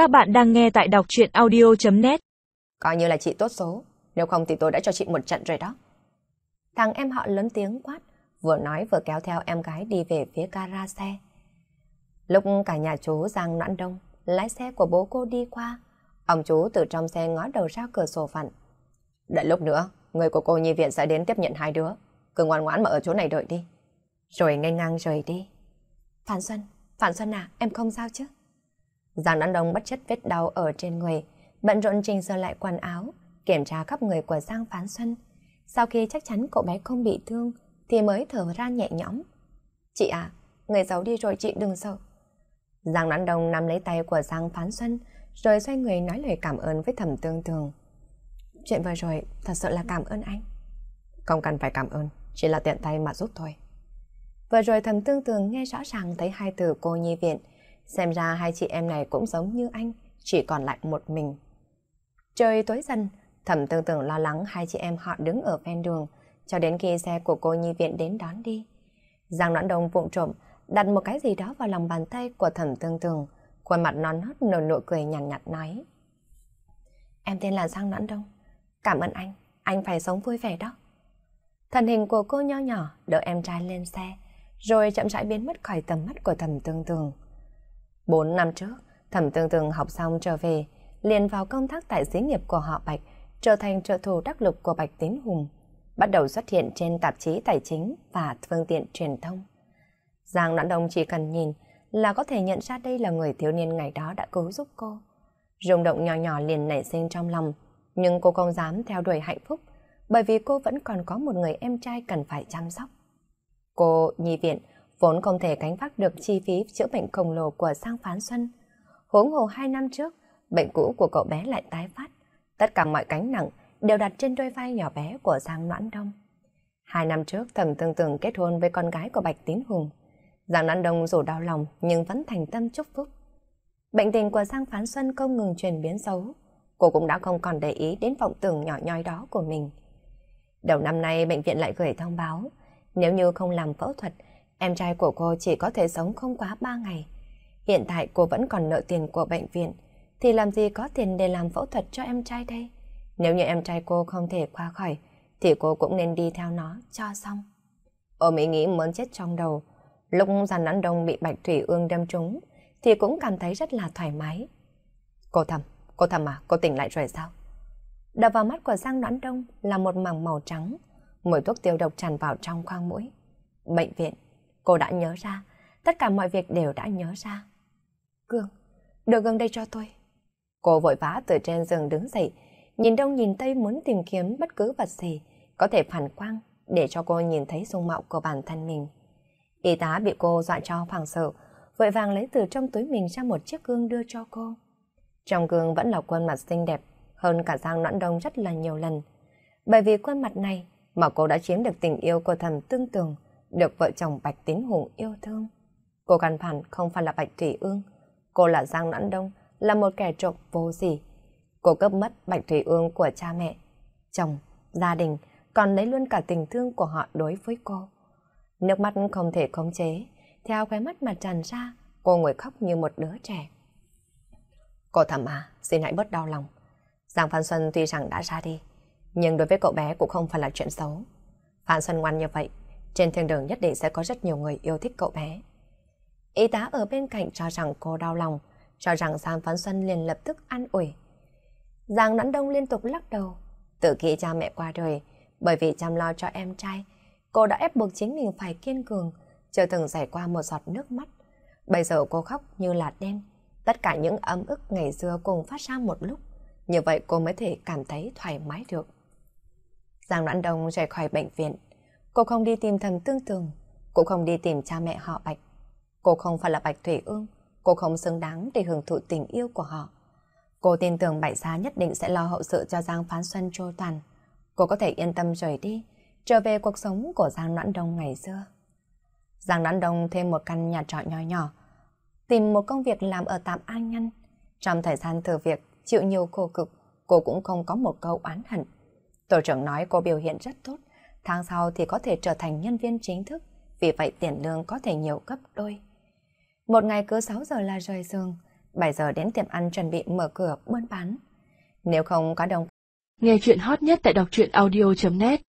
Các bạn đang nghe tại đọc chuyện audio.net Coi như là chị tốt số, nếu không thì tôi đã cho chị một trận rồi đó. Thằng em họ lớn tiếng quát, vừa nói vừa kéo theo em gái đi về phía gara xe. Lúc cả nhà chú Giang Noãn Đông lái xe của bố cô đi qua, ông chú từ trong xe ngó đầu ra cửa sổ phận. Đợi lúc nữa, người của cô nhi viện sẽ đến tiếp nhận hai đứa. Cứ ngoan ngoãn mà ở chỗ này đợi đi. Rồi ngay ngang rời đi. phản Xuân, phản Xuân à, em không sao chứ? Giang Đan Đông bất chấp vết đau ở trên người, bận rộn chỉnh sửa lại quần áo, kiểm tra khắp người của Giang Phán Xuân. Sau khi chắc chắn cậu bé không bị thương, thì mới thở ra nhẹ nhõm. Chị à, người giấu đi rồi chị đừng sợ. Giang Đan Đông nắm lấy tay của Giang Phán Xuân, rồi xoay người nói lời cảm ơn với thẩm tương tường. Chuyện vừa rồi thật sự là cảm ơn anh. Không cần phải cảm ơn, chỉ là tiện tay mà giúp thôi. Vừa rồi thầm tương tường nghe rõ ràng thấy hai từ cô nhi viện, xem ra hai chị em này cũng giống như anh, chỉ còn lại một mình. Trời tối dần, thẩm tương tưởng lo lắng hai chị em họ đứng ở ven đường, cho đến khi xe của cô nhi viện đến đón đi. Giang Noãn Đông vụng trộm, đặt một cái gì đó vào lòng bàn tay của thẩm tương tường, khuôn mặt non nớt nở nụ cười nhàn nhạt, nhạt nói. Em tên là Giang Noãn Đông, cảm ơn anh, anh phải sống vui vẻ đó. Thần hình của cô nho nhỏ đỡ em trai lên xe, rồi chậm rãi biến mất khỏi tầm mắt của thẩm tương tường. Bốn năm trước, thẩm tương tương học xong trở về, liền vào công tác tại xí nghiệp của họ Bạch, trở thành trợ thủ đắc lực của Bạch Tín Hùng, bắt đầu xuất hiện trên tạp chí tài chính và phương tiện truyền thông. Giang Noãn Đông chỉ cần nhìn là có thể nhận ra đây là người thiếu niên ngày đó đã cứu giúp cô. Rung động nhỏ nhỏ liền nảy sinh trong lòng, nhưng cô không dám theo đuổi hạnh phúc, bởi vì cô vẫn còn có một người em trai cần phải chăm sóc. Cô nhi viện vốn không thể gánh vác được chi phí chữa bệnh khổng lồ của Sang Phán Xuân. Huống hồ hai năm trước, bệnh cũ của cậu bé lại tái phát. Tất cả mọi cánh nặng đều đặt trên đôi vai nhỏ bé của Giang Noãn Đông. Hai năm trước, thầm tương tưởng kết hôn với con gái của Bạch Tín Hùng. Giang Noãn Đông dù đau lòng nhưng vẫn thành tâm chúc phúc. Bệnh tình của Giang Phán Xuân không ngừng chuyển biến xấu. Cô cũng đã không còn để ý đến vọng tưởng nhỏ nhoi đó của mình. Đầu năm nay, bệnh viện lại gửi thông báo nếu như không làm phẫu thuật, em trai của cô chỉ có thể sống không quá 3 ngày. Hiện tại cô vẫn còn nợ tiền của bệnh viện, thì làm gì có tiền để làm phẫu thuật cho em trai đây? Nếu như em trai cô không thể qua khỏi, thì cô cũng nên đi theo nó cho xong. Ôm ý nghĩ muốn chết trong đầu, lúc Giàn Nắn Đông bị Bạch Thủy Ương đâm trúng, thì cũng cảm thấy rất là thoải mái. Cô thầm, cô thầm à, cô tỉnh lại rồi sao? Đập vào mắt của Giang Noãn Đông là một mảng màu trắng, mùi thuốc tiêu độc tràn vào trong khoang mũi. Bệnh viện, cô đã nhớ ra, tất cả mọi việc đều đã nhớ ra. Cương, đưa gương đây cho tôi. Cô vội vã từ trên giường đứng dậy, nhìn đông nhìn tây muốn tìm kiếm bất cứ vật gì có thể phản quang để cho cô nhìn thấy dung mạo của bản thân mình. Y tá bị cô dọa cho hoảng sợ, vội vàng lấy từ trong túi mình ra một chiếc gương đưa cho cô. Trong gương vẫn là khuôn mặt xinh đẹp hơn cả Giang Noãn Đông rất là nhiều lần. Bởi vì khuôn mặt này mà cô đã chiếm được tình yêu của thầm tương tường, được vợ chồng Bạch Tín Hùng yêu thương. Cô căn bản không phải là Bạch Thủy Ương, cô là Giang Nãn Đông, là một kẻ trộm vô gì. Cô cấp mất Bạch Thủy Ương của cha mẹ, chồng, gia đình, còn lấy luôn cả tình thương của họ đối với cô. Nước mắt không thể khống chế, theo khóe mắt mà tràn ra, cô ngồi khóc như một đứa trẻ. Cô thầm à, xin hãy bớt đau lòng. Giang Phan Xuân tuy rằng đã ra đi, nhưng đối với cậu bé cũng không phải là chuyện xấu. Phan Xuân ngoan như vậy, trên thiên đường nhất định sẽ có rất nhiều người yêu thích cậu bé. Y tá ở bên cạnh cho rằng cô đau lòng, cho rằng Giang Phán Xuân liền lập tức an ủi. Giang Nãn Đông liên tục lắc đầu. Từ khi cha mẹ qua đời, bởi vì chăm lo cho em trai, cô đã ép buộc chính mình phải kiên cường, chưa từng giải qua một giọt nước mắt. Bây giờ cô khóc như là đen. Tất cả những ấm ức ngày xưa cùng phát ra một lúc. Như vậy cô mới thể cảm thấy thoải mái được. Giang Noãn Đông rời khỏi bệnh viện. Cô không đi tìm thầm tương tường, cô không đi tìm cha mẹ họ Bạch. Cô không phải là Bạch Thủy Ương, cô không xứng đáng để hưởng thụ tình yêu của họ. Cô tin tưởng Bạch Gia nhất định sẽ lo hậu sự cho Giang Phán Xuân trôi toàn. Cô có thể yên tâm rời đi, trở về cuộc sống của Giang Noãn Đông ngày xưa. Giang Noãn Đông thêm một căn nhà trọ nhỏ nhỏ, tìm một công việc làm ở tạm an nhân. Trong thời gian thử việc, chịu nhiều khổ cực, cô cũng không có một câu oán hận. Tổ trưởng nói cô biểu hiện rất tốt, tháng sau thì có thể trở thành nhân viên chính thức, vì vậy tiền lương có thể nhiều gấp đôi. Một ngày cứ 6 giờ là rời giường, 7 giờ đến tiệm ăn chuẩn bị mở cửa buôn bán. Nếu không có đồng Nghe chuyện hot nhất tại đọc truyện audio.net